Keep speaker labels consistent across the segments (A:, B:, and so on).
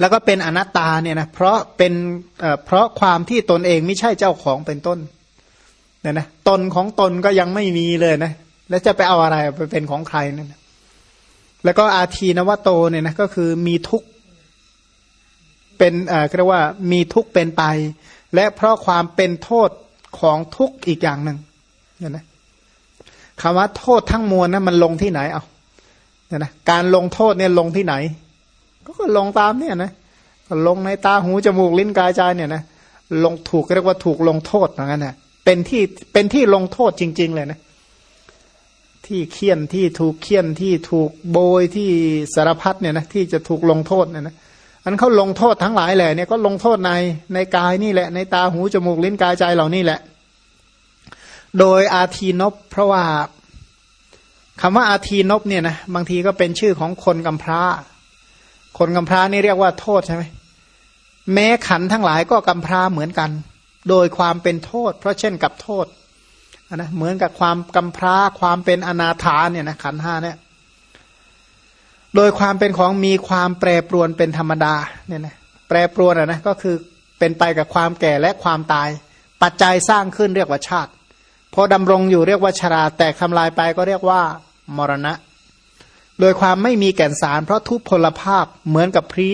A: แล้วก็เป็นอนัตตาเนี่ยนะเพราะเป็นเพราะความที่ตนเองไม่ใช่เจ้าของเป็นต้นเนี่ยนะตนของตนก็ยังไม่มีเลยนะแล้วจะไปเอาอะไรไปเป็นของใครนั่นแล้วก็อาทีนวโตเนี่ยนะก็คือมีทุกเป็นเอ่อเรียกว่ามีทุกเป็นไป และเพราะความเป็นโทษของทุกอีกอย่างหนึ่งเนี่ยนะคำว่าโทษทั้งมวลนะมันลงที่ไหนเอาเนี่ยนะการลงโทษเนี่ยลงที่ไหน ก็ลงตามเนี่ยนะลงในตาหูจมูกลิ้นกายใจเนี่ยนะลงถูกเรียกว่าถูกลงโทษอย่างนั้นนะเป็นที่เป็นที่ลงโทษจริง ๆ เลยนะ ที่เคี่ยนที่ถูกเคี่ยนที่ถูกโบยที่สารพัดเนี่ยนะที่จะถูกลงโทษเนี่ยนะอันเขาลงโทษทั้งหลายแหละเนี่ยก็ลงโทษในในกายนี่แหละ ในตาหูจมูกลิ้นกายใจเหล่านี้แหละ โดยอาทีนบเพราะว่าคำว่าอาทีนบเนี่ยนะบางทีก็เป็นชื่อของคนกำพร้า คนกำพร้านี่เรียกว่าโทษใช่ไหมแม้ขันทั้งหลายก็กำพร้าเหมือนกัน โดยความเป็นโทษ เพราะเช่นกับโทษนะเหมือนกับความกำพร้าความเป็นอนาถาเนี่ยนะขันห้าเนี่ยโดยความเป็นของมีความแปรปรวนเป็นธรรมดาเนี่ยนะแปรปรวนอะนะก็คือเป็นไปกับความแก่และความตาย ปัจจัยสร้างขึ้นเรียกว่าชาติพอดำรงอยู่เรียกว่าชรา แตกทำลายไปก็เรียกว่ามรณะ โดยความไม่มีแก่นสาร เพราะทุพพลภาพเหมือนกับพรี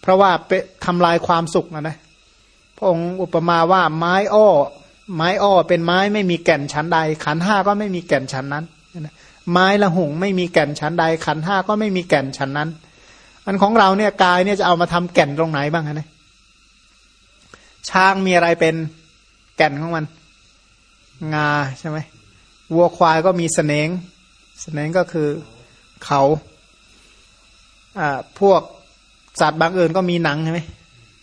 A: เพราะว่าไปทำลายความสุขนะนะพระองค์อุปมาว่าไม้อ้อ ไม้อ้อเป็นไม้ไม่มีแก่นชั้นใด ขันห้าก็ไม่มีแก่นชั้นนั้น ไม้ละหุงไม่มีแก่นชั้นใด ขันห้าก็ไม่มีแก่นชั้นนั้น อันของเราเนี่ยกายเนี่ยจะเอามาทำแก่นตรงไหนบ้างนะช้างมีอะไรเป็นแก่นของมัน งาใช่ไหมวัวควายก็มีสเสนงสเสนงก็คือ เขาอ่าพวกสัตว์บางอื่นก็มีหนังใช่ไหม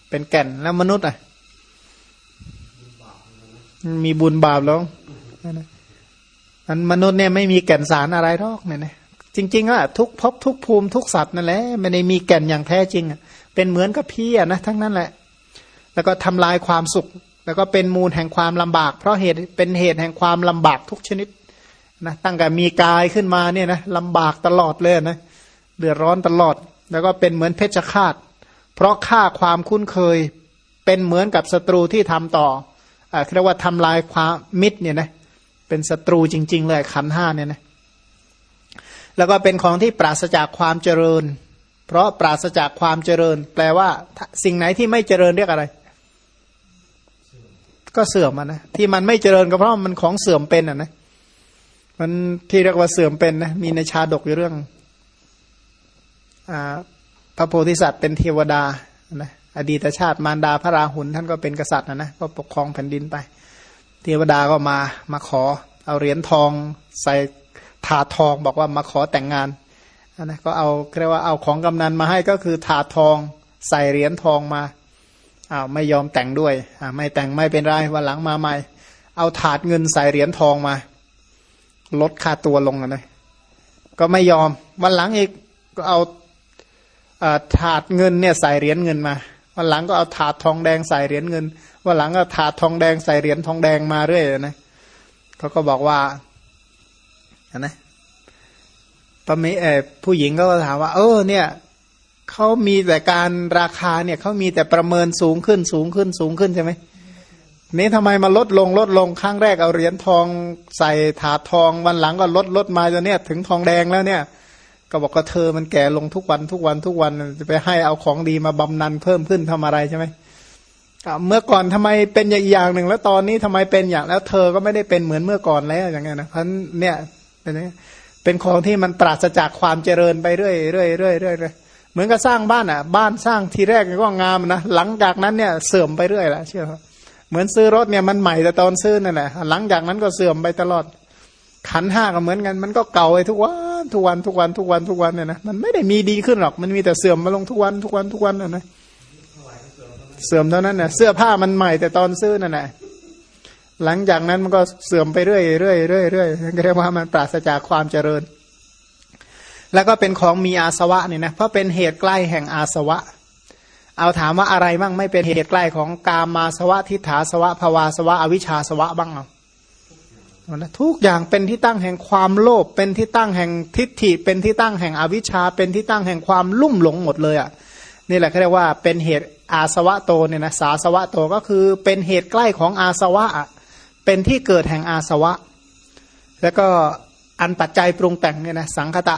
A: เป็นแก่นแล้วมนุษย์อะ มีบุญบาปแล้วอันมนุษย์เนี่ยไม่มีแก่นสารอะไรหรอกเนี่ยนะจริงๆอะทุกภพทุกภูมิทุกสัตว์นั่นแหละไม่ได้มีแก่นอย่างแท้จริงอะเป็นเหมือนกับพี่อะนะทั้งนั้นแหละ แล้วก็ทำลายความสุข แล้วก็เป็นมูลแห่งความลำบาก เพราะเหตุเป็นเหตุแห่งความลำบากทุกชนิด นะตั้งแต่มีกายขึ้นมาเนี่ยนะลำบากตลอดเลยนะเดือดร้อนตลอด แล้วก็เป็นเหมือนเพชฌฆาต เพราะค่าความคุ้นเคยเป็นเหมือนกับศัตรูที่ทำต่อเรียกว่าทำลายความมิตรเนี่ยนะเป็นศัตรูจริง ๆ เลยขันห้าเนี่ยนะแล้วก็เป็นของที่ปราศจากความเจริญ เพราะปราศจากความเจริญ แปลว่าสิ่งไหนที่ไม่เจริญเรียกอะไร ก็เสื่อมนะที่มันไม่เจริญก็เพราะมันของเสื่อมเป็นอะนะ มันที่เรียกว่าเสื่อมเป็นนะมีในชาดกอยู่เรื่องอพระโพธิสัตว์เป็นเทวดานะอดีตชาติมารดาพระราหุลท่านก็เป็นกษัตริย์นะนะก็ปกครองแผ่นดินไป เทวดาก็มามาขอ เอาเหรียญทองใส่ถาดทองบอกว่ามาขอแต่งงานนะก็เอาเรียกว่าเอาของกำนันมาให้ก็คือถาดทองใส่เหรียญทองมาอ้าวไม่ยอมแต่งด้วยอ่าไม่แต่งไม่เป็นไรวันหลังมาใหม่ เอาถาดเงินใส่เหรียญทองมา ลดค่าตัวลงนะก็ไม่ยอมวันหลังอีกก็เอาถาดเงินเนี่ยใส่เหรียญเงินมาวันหลังก็เอาถาดทองแดงใส่เหรียญเงินวันหลังก็ถาดทองแดงใส่เหรียญทองแดงมาเรื่อยนะเขาก็บอกว่านะปมีเอผู้หญิงก็ถามว่า เออ เนี่ยเขามีแต่การราคาเนี่ยเขามีแต่ประเมินสูงขึ้นสูงขึ้นสูงขึ้นใช่ไหม นี้ทำไมมาลดลงลดลงครั้งแรกเอาเหรียญทองใส่ถาดทองวันหลังก็ลดลดมาจนเนี่ยถึงทองแดงแล้วเนี่ย ก็บอกก็เธอมันแก่ลงทุกวันทุกวันทุกวันจะไปให้เอาของดีมาบำนันเพิ่มขึ้นทำอะไรใช่ไหมเมื่อก่อนทำไมเป็นอย่างหนึ่ง แล้วตอนนี้ทำไมเป็นอย่างแล้ว เธอก็ไม่ได้เป็นเหมือนเมื่อก่อนแล้วอย่างเงี้ยนะเพราะเนี่ยเป็นเป็นของที่มันปราศจากความเจริญไปเรื่อยเรื่อยเรื่อยเรื่อยเหมือนกับสร้างบ้านอะ บ้านสร้างทีแรกก็งามนะหลังจากนั้นเนี่ยเสื่อมไปเรื่อยแหละเชื่อ เหมือนซื้อรถเนี่ยมันใหม่แต่ตอนซื้อนั่นแหละหลังจากนั้นก็เสื่อมไปตลอด ขันห้าก็เหมือนกัน มันก็เก่าไปทุกวันทุกวันทุกวันทุกวันทุกวันเนี่ยนะมันไม่ได้มีดีขึ้นหรอกมันมีแต่เสื่อมมาลงทุกวันทุกวันทุกวันนะนะเสื่อมเท่านั้นเนี่ยเสื้อผ้ามันใหม่แต่ตอนซื้อนั่นแหละหลังจากนั้นมันก็เสื่อมไปเรื่อยเรื่อยเรื่อยเรื่อยเรียกว่ามันปราศจากความเจริญ แล้วก็เป็นของมีอาสวะเนี่ยนะเพราะเป็นเหตุใกล้แห่งอาสวะ เอาถามว่าอะไรบ้างไม่เป็นเหตุใกล้ของกามาสวะทิฏฐาสวะภวาสวะอวิชชาสวะบ้างเอาะทุกอย่างเป็นที่ตั้งแห่งความโลภเป็นที่ตั้งแห่งทิฏฐิ เป็นที่ตั้งแห่งอวิชชา เป็นที่ตั้งแห่งความลุ่มหลงหมดเลยอะนี่แหละเขาเรียกว่าเป็นเหตุอาสวะโตเนี่ยนะสาสวะโตก็คือเป็นเหตุใกล้ของอาสวะเป็นที่เกิดแห่งอาสวะ แล้วก็อันปัจจัยปรุงแต่งเนี่ยนะสังคตะ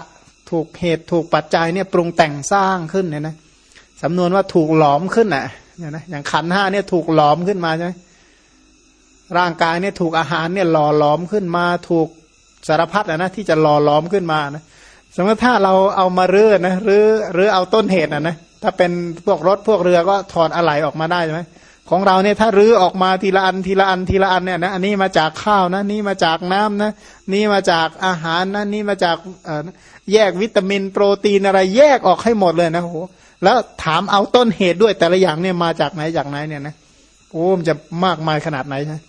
A: ถูกเหตุถูกปัจจัยเนี่ยปรุงแต่งสร้างขึ้นเนี่ยนะ สำนวนว่าถูกหลอมขึ้นอะเนี่ยนะอย่างขันห้าเนี่ยถูกหลอมขึ้นมาใช่ไหมร่างกายเนี่ยถูกอาหารเนี่ยหล่อหลอมขึ้นมาถูกสารพัดนะที่จะหล่อหลอมขึ้นมานะสมมติถ้าเราเอามาเรื่อนะหรือหรือเอาต้นเหตุนะนะถ้าเป็นพวกรถพวกเรือก็ถอดอะไหล่ออกมาได้ใช่ไหมของเราเนี่ยถ้ารื้อออกมาทีละอันทีละอันทีละอันเนี่ยนะอันนี้มาจากข้าวนะนี่มาจากน้ำนะนี่มาจากอาหารนะนี่มาจากแยกวิตามินโปรตีนอะไรแยกออกให้หมดเลยนะโห แล้วถามเอาต้นเหตุด้วยแต่ละอย่างเนี่ยมาจากไหนจากไหนเนี่ยนะโอ้มันจะมากมายขนาดไหนใช่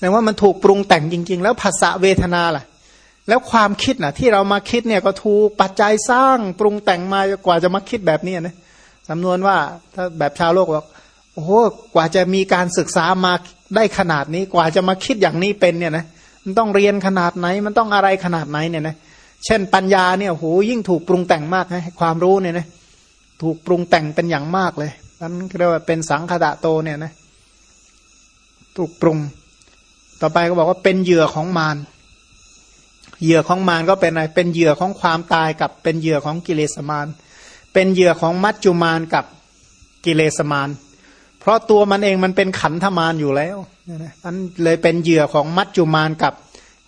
A: แต่ว่ามันถูกปรุงแต่งจริง ๆ แล้วภาษาเวทนาล่ะ แล้วความคิดนะที่เรามาคิดเนี่ยก็ถูกปัจจัยสร้างปรุงแต่งมากว่าจะมาคิดแบบนี้นะสำนวนว่าถ้าแบบชาวโลกบอกโอ้โหกว่าจะมีการศึกษามาได้ขนาดนี้กว่าจะมาคิดอย่างนี้เป็นเนี่ยนะมันต้องเรียนขนาดไหน มันต้องอะไรขนาดไหนเนี่ยนะ เช่นปัญญาเนี่ยโหยิ่งถูกปรุงแต่งมากนะความรู้เนี่ยนะถูกปรุงแต่งเป็นอย่างมากเลยนั่นเรียกว่าเป็นสังคตะโตเนี่ยนะถูกปรุง ต่อไปก็บอกว่าเป็นเหยื่อของมารเหยื่อของมารก็เป็นอะไรเป็นเหยื่อของความตายกับเป็นเหยื่อของกิเลสมารเป็นเหยื่อของมัจจุมารกับกิเลสมารเพราะตัวมันเองมันเป็นขันธมารอยู่แล้วนะอันเลยเป็นเหยื่อของมัจจุมารกับ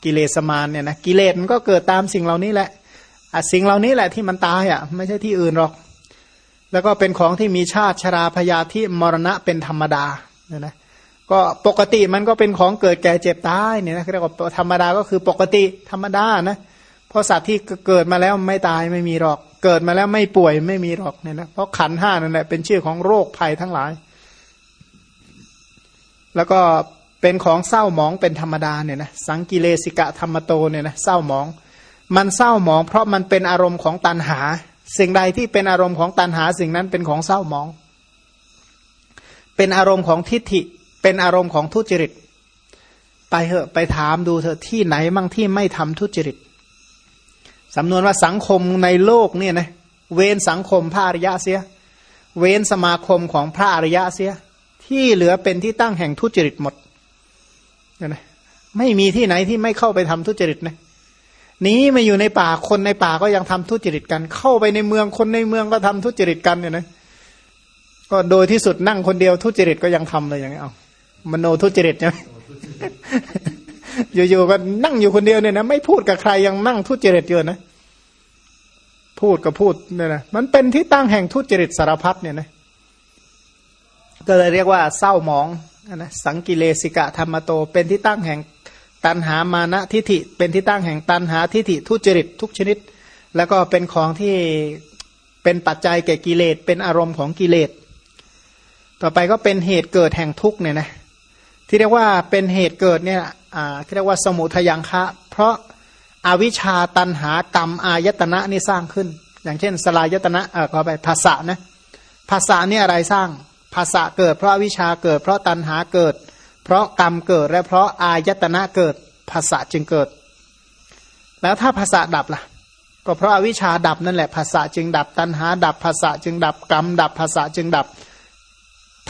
A: กิเลสมารเนี่ยนะกิเลสมันก็เกิดตามสิ่งเหล่านี้แหละสิ่งเหล่านี้แหละที่มันตายอะไม่ใช่ที่อื่นหรอก แล้วก็เป็นของที่มีชาติชราพยาธิมรณะเป็นธรรมดาเนี่ยนะก็ปกติมันก็เป็นของเกิดแก่เจ็บตายเนี่ยนะเรียกว่าธรรมดาก็คือปกติธรรมดานะเพราะสัตว์ที่เกิดมาแล้วไม่ตายไม่มีหรอก เกิดมาแล้วไม่ป่วยไม่มีหรอกเนี่ยนะเพราะขันห้านั่นแหละเป็นชื่อของโรคภัยทั้งหลาย แล้วก็ เป็นของเศร้าหมองเป็นธรรมดาเนี่ยนะสังกิเลสิกะธรรมโตเนี่ยนะเศร้าหมอง มันเศร้าหมอง เพราะมันเป็นอารมณ์ของตันหา สิ่งใดที่เป็นอารมณ์ของตันหาสิ่งนั้นเป็นของเศร้าหมอง เป็นอารมณ์ของทิฏฐิ เป็นอารมณ์ของทุจริต ไปเหอะไปถามดูเถอะที่ไหนมั่งที่ไม่ทำทุจริตสำนวนว่าสังคมในโลกเนี่ยนะเว้นสังคมพระอริยะเสีย เว้นสมาคมของพระอริยะเสีย ที่เหลือเป็นที่ตั้งแห่งทุจริตหมด นะไม่มีที่ไหนที่ไม่เข้าไปทำทุจริตนะนี้มาอยู่ในป่าคนในป่าก็ยังทำทุจริตกัน เข้าไปในเมืองคนในเมืองก็ทำทุจริตกันเนี่ยนะก็โดยที่สุดนั่งคนเดียวทุจริตก็ยังทำเลยอย่างนี้เอามโนทุจริตใช่ไหมอยู่ๆก็นั่งอยู่คนเดียวเนี่ยนะไม่พูดกับใครยังนั่งทุจริตอยู่นะพูดก็พูดเนี่ยนะมันเป็นที่ตั้งแห่งทุจริตสารพัดเนี่ยนะก็เลยเรียกว่าเศร้าหมอง นะสังกิเลสิกะธรรมโต เป็นที่ตั้งแห่งตันหามานะทิฐิ เป็นที่ตั้งแห่งตันหาทิฐิทุจริตทุกชนิด แล้วก็เป็นของที่เป็นปัจจัยแก่กิเลสเป็นอารมณ์ของกิเลส ต่อไปก็เป็นเหตุเกิดแห่งทุกเนี่ยนะที่เรียกว่าเป็นเหตุเกิดเนี่ยอ่าเรียกว่าสมุทยังคะ เพราะอาวิชชาตันหากรรมอายตนะนี่สร้างขึ้น อย่างเช่น สลายตนะเออขอไปภาษานะภาษาเนี่ยอะไรสร้าง ภาษาเกิด เพราะวิชาเกิด เพราะตัณหาเกิด เพราะกรรมเกิดและเพราะอายตนะเกิดภาษาจึงเกิด แล้วถ้าภาษาดับล่ะ ก็เพราะอวิชาดับนั่นแหละภาษาจึงดับ ตัณหาดับภาษาจึงดับกรรมดับภาษาจึงดับ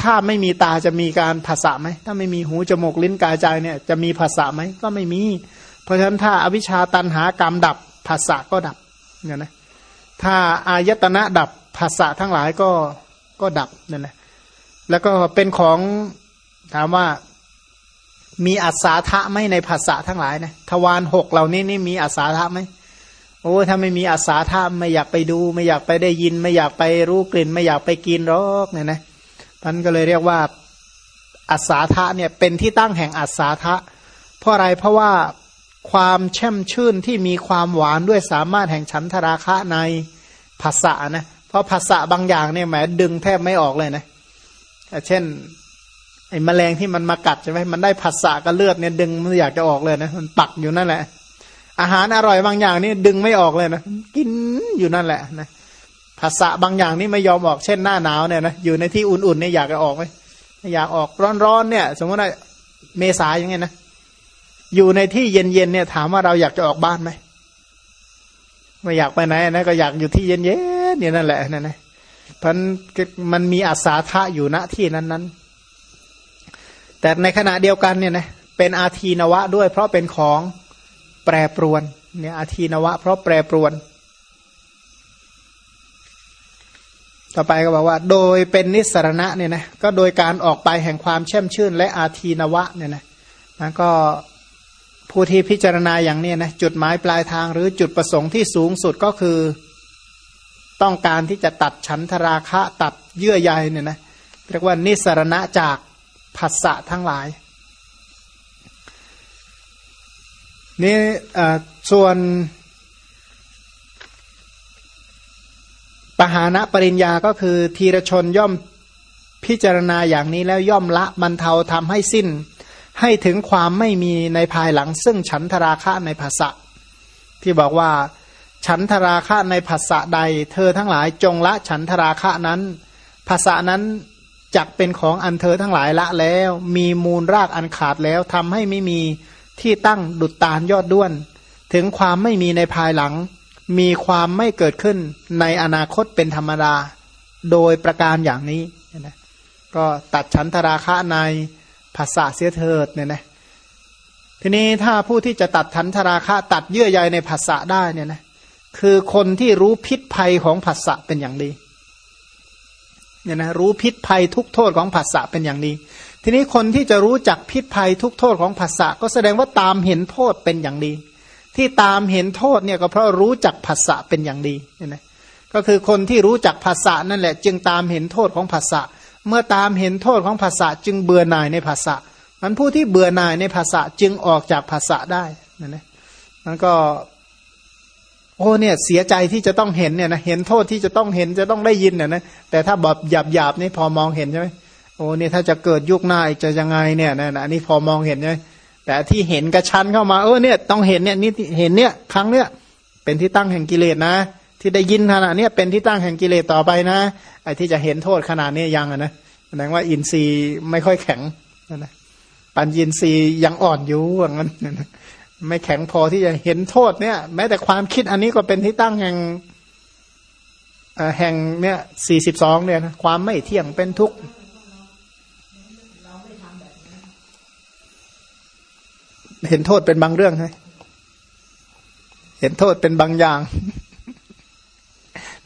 A: ถ้าไม่มีตาจะมีการภาษาไหมถ้าไม่มีหูจมูกลิ้นกายใจเนี่ยจะมีภาษาไหมก็ไม่มี เพราะฉะนั้นถ้าอวิชาตัณหากรรมดับภาษาก็ดับเนี่ยนะถ้าอายตนะดับภาษาทั้งหลายก็ก็ดับเนี่ยนะ แล้วก็เป็นของถามว่ามีอัศาทะไหมในภาษาทั้งหลายนะทวารหกเหล่านี้นี่มีอัศาทะไหมโอ้ถ้าไม่มีอัศาทะไม่อยากไปดู ไม่อยากไปได้ยิน ไม่อยากไปรู้กลิ่น ไม่อยากไปกินหรอกเนี่ยนะท่านก็เลยเรียกว่าอัศาทะเนี่ยเป็นที่ตั้งแห่งอัศาทะ เพราะอะไรเพราะว่าความแช่มชื่นที่มีความหวานด้วยสามารถแห่งฉันทราคะในภาษานะเพราะภาษาบางอย่างเนี่ยแหมดึงแทบไม่ออกเลยนะเเช่น ไอ้แมลงที่มันมากัดใช่ไหมมันได้ผัสสะกับเลือดเนี่ยดึงมันอยากจะออกเลยนะมันปักอยู่นั่นแหละ อาหารอร่อยบางอย่างนี่ดึงไม่ออกเลยนะกินอยู่นั่นแหละนะภาษะบางอย่างนี่ไม่ยอมออกเช่นหน้าหนาวเนี่ยนะอยู่ในที่อุ่นๆเนี่ยอยากจะออกไหมอยากออกร้อนๆเนี่ย สมมติว่าเมษาอย่างเงี้ยนะอยู่ในที่เย็นๆเนี่ย ถามว่าเราอยากจะออกบ้านไหมไม่อยากไปไหนนะก็อยากอยู่ที่เย็นๆเนี่ยนั่นแหละนั่นนะ เพราะมันมีอาสาทะอยู่ณที่นั้นๆ แต่ในขณะเดียวกันเนี่ยนะเป็นอาทีนวะด้วย เพราะเป็นของแปรปรวนเนี่ยอาทีนวะ เพราะแปรปรวน ต่อไปก็บอกว่า โดยเป็นนิสรณะเนี่ยนะก็โดยการออกไปแห่งความแช่มชื่น และอาทีนวะเนี่ยนะมันก็ผู้ที่พิจารณาอย่างนี้นะจุดหมายปลายทางหรือจุดประสงค์ที่สูงสุดก็คือ ต้องการที่จะตัดฉันทราคะตัดเยื่อใยเนี่ยนะเรียกว่านิสรณะจากผัสสะทั้งหลายนี่ส่วนปหานะปริญญาก็คือทีรชนย่อมพิจารณาอย่างนี้แล้วย่อมละบรรเทาทำให้สิ้น ให้ถึงความไม่มีในภายหลัง ซึ่งฉันทราคะในภาษะที่บอกว่า ฉันทราคะในภาษะใด เธอทั้งหลายจงละฉันทราคะนั้นภาษานั้นจักเป็นของอันเธอทั้งหลายละแล้ว มีมูลรากอันขาดแล้วทำให้ไม่มีที่ตั้งดุจตาลยอดด้วน ถึงความไม่มีในภายหลัง มีความไม่เกิดขึ้นในอนาคตเป็นธรรมดา โดยประการอย่างนี้นะก็ตัดฉันทราคะในภาษาเสียเถิดเนี่ยนะทีนี้ถ้าผู้ที่จะตัดทันทราคะ ตัดเยื่อใยในภาษาได้เนี่ยนะ คือคนที่รู้พิษภัยของภาษาเป็นอย่างดีเนี่ยนะรู้พิษภัยทุกโทษของภาษาเป็นอย่างดี ทีนี้คนที่จะรู้จักพิษภัยทุกโทษของภาษาก็แสดงว่าตามเห็นโทษเป็นอย่างดี ที่ตามเห็นโทษเนี่ยก็เพราะรู้จักภาษาเป็นอย่างดีเนี่ยนะก็คือคนที่รู้จักภาษานั่นแหละ จึงตามเห็นโทษของภาษาเมื่อตามเห็นโทษของภาษาจึงเบื่อหน่ายในภาษามันผู้ที่เบื่อหน่ายในภาษาจึงออกจากภาษาได้นั่นนะมันก็ โอ้เนี่ยเสียใจที่จะต้องเห็นเนี่ยนะเห็นโทษที่จะต้องเห็นจะต้องได้ยินเนี่ยนะแต่ถ้าแบบหยาบหยาบนี่พอมองเห็นใช่ไหมโอ้เนี่ยถ้าจะเกิดยุคหน้าจะยังไงเนี่ยนะอันนี้พอมองเห็นใช่ไหมแต่ที่เห็นกระชั้นเข้ามาเออเนี่ยต้องเห็นเนี่ยนี่เห็นเนี่ยครั้งเนี้ยเป็นที่ตั้งแห่งกิเลสนะ ที่ได้ยินขนาดนี้เป็นที่ตั้งแห่งกิเลสต่อไปนะไอ้ที่จะเห็นโทษขนาดนี้ยังนะแสดงว่าอินทรีย์ไม่ค่อยแข็งนะปัญญินทรีย์ยังอ่อนอยู่อย่างนั้น ไม่แข็งพอที่จะเห็นโทษเนี่ย แม้แต่ความคิดอันนี้ก็เป็นที่ตั้งแห่งแห่งเนี่ยสี่สิบสองเนี่ยนะความไม่เที่ยงเป็นทุกข์เห็นโทษเป็นบางเรื่องใช่เห็นโทษเป็นบางอย่าง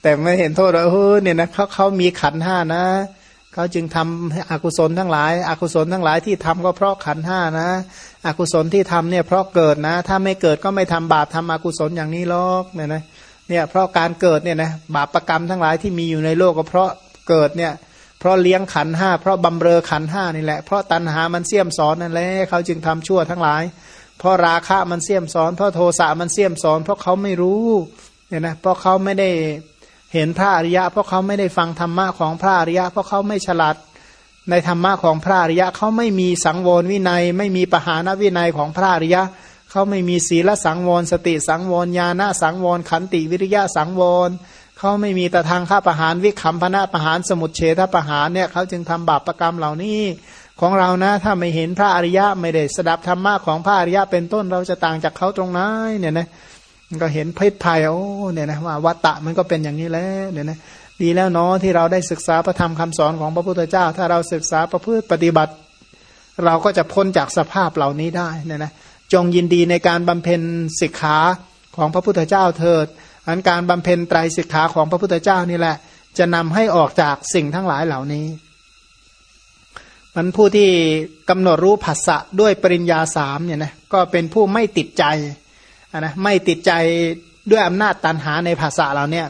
A: แต่ไม่เห็นโทษว่าเออเนี่ยนะเขาเขามีขันห้านะ เขาจึงทำอกุศลทั้งหลาย อกุศลทั้งหลายที่ทำก็เพราะขันห้านะ อกุศลที่ทำเนี่ยเพราะเกิดนะ ถ้าไม่เกิดก็ไม่ทำบาปทำอกุศลอย่างนี้หรอกเนี่ยนะเนี่ยเพราะการเกิดเนี่ยนะบาปประกรรมทั้งหลายที่มีอยู่ในโลกก็เพราะเกิดเนี่ยเพราะเลี้ยงขันห้าเพราะบำเรอขันห้านี่แหละเพราะตัณหามันเสี่ยมสอนนั่นแหละเขาจึงทำชั่วทั้งหลาย เพราะราคะมันเสี่ยมสอน เพราะโทสะมันเสี่ยมสอน เพราะเขาไม่รู้เนี่ยนะเพราะเขาไม่ได้ เห็นพระอริยะเพราะเขาไม่ได้ฟังธรรมะของพระอริยะเพราะเขาไม่ฉลาดในธรรมะของพระอริยะเขาไม่มีสังวรวินัย ไม่มีปหานวินัยของพระอริยะเขาไม่มีศีลสังวรสติสังวรญาณสังวรขันติวิริยะสังวรเขาไม่มีแต่ทางข้าประหารวิคัมพนะประหารสมุทเฉทประหารเนี่ยเขาจึงทำบาปประกรรมเหล่านี้ของเรานะถ้าไม่เห็นพระอริยะไม่ได้สดับธรรมะของพระอริยะเป็นต้นเราจะต่างจากเขาตรงไหนเนี่ยนะ ก็เห็นพิษภัยโอ้เนี่ยนะว่าวัตตะมันก็เป็นอย่างนี้แล้วเนี่ยนะดีแล้วเนาะที่เราได้ศึกษาพระธรรมคำสอนของพระพุทธเจ้า ถ้าเราศึกษาประพฤติปฏิบัติ เราก็จะพ้นจากสภาพเหล่านี้ได้เนี่ยนะจงยินดีในการบำเพ็ญศิกขาของพระพุทธเจ้าเถิดอันการบำเพ็ญไตรศิกขาของพระพุทธเจ้านี่แหละ จะนำให้ออกจากสิ่งทั้งหลายเหล่านี้ มันผู้ที่กำหนดรู้ภาษะด้วยปริญญาสามเนี่ยนะก็เป็นผู้ไม่ติดใจ นะไม่ติดใจด้วยอำนาจตันหาในภาษาเราเนี่ย